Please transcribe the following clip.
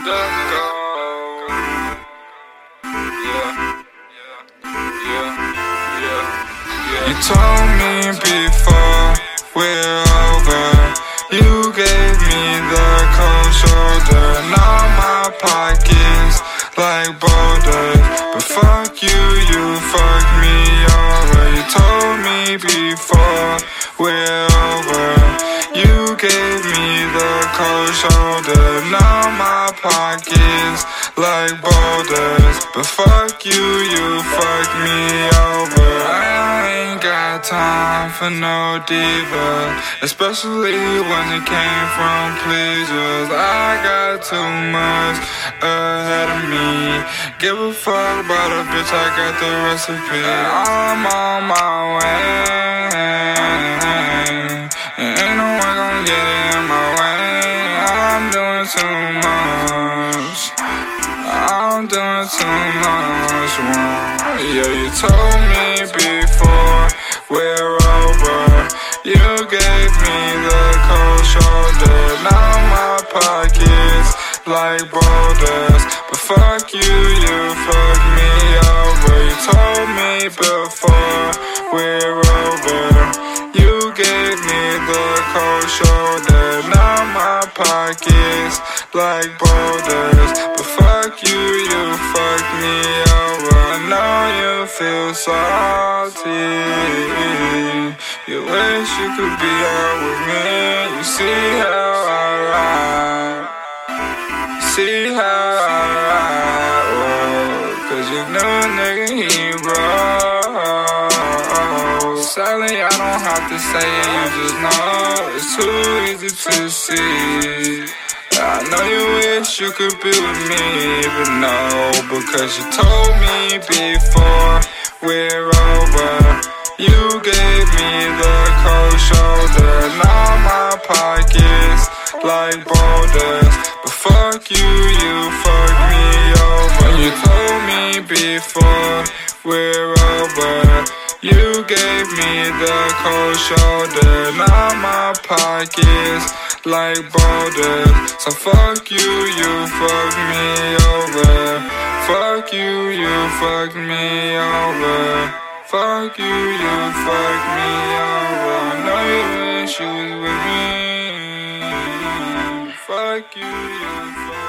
You told me before we're over. You gave me the cold shoulder. Now my pockets like boulders. But fuck you, you fucked me over. You told me before we're over. You gave me the cold shoulder. Now pockets like boulders. But fuck you, you fuck me over. I ain't got time for no diva, especially when it came from pleasers. I got too much ahead of me. Give a fuck about a bitch, I got the recipe. I'm on my way. Too much. I'm doing too much. Yeah, you told me before we're over. You gave me the cold shoulder. Now my pockets like boulders. But fuck you, you fucked me over. You told me before pockets like boulders. But fuck you, you fuck me oh, over. I know you feel salty. You wish you could be out with me. You see how I ride. You see how I ride. Oh, Cause you know nigga he broke. Don't to say you just know. It's too easy to see. I know you wish you could be with me, but no, because you told me before we're over. You gave me the cold shoulder, now my pockets like boulders. But fuck you, you fucked me over. You told me before we're over. Gave me the cold shoulder, now my pockets like boulders. So fuck you, you fuck me over. Fuck you, you fuck me over. Fuck you, you fuck me over. I know you wish you was with me. Fuck you, you fuck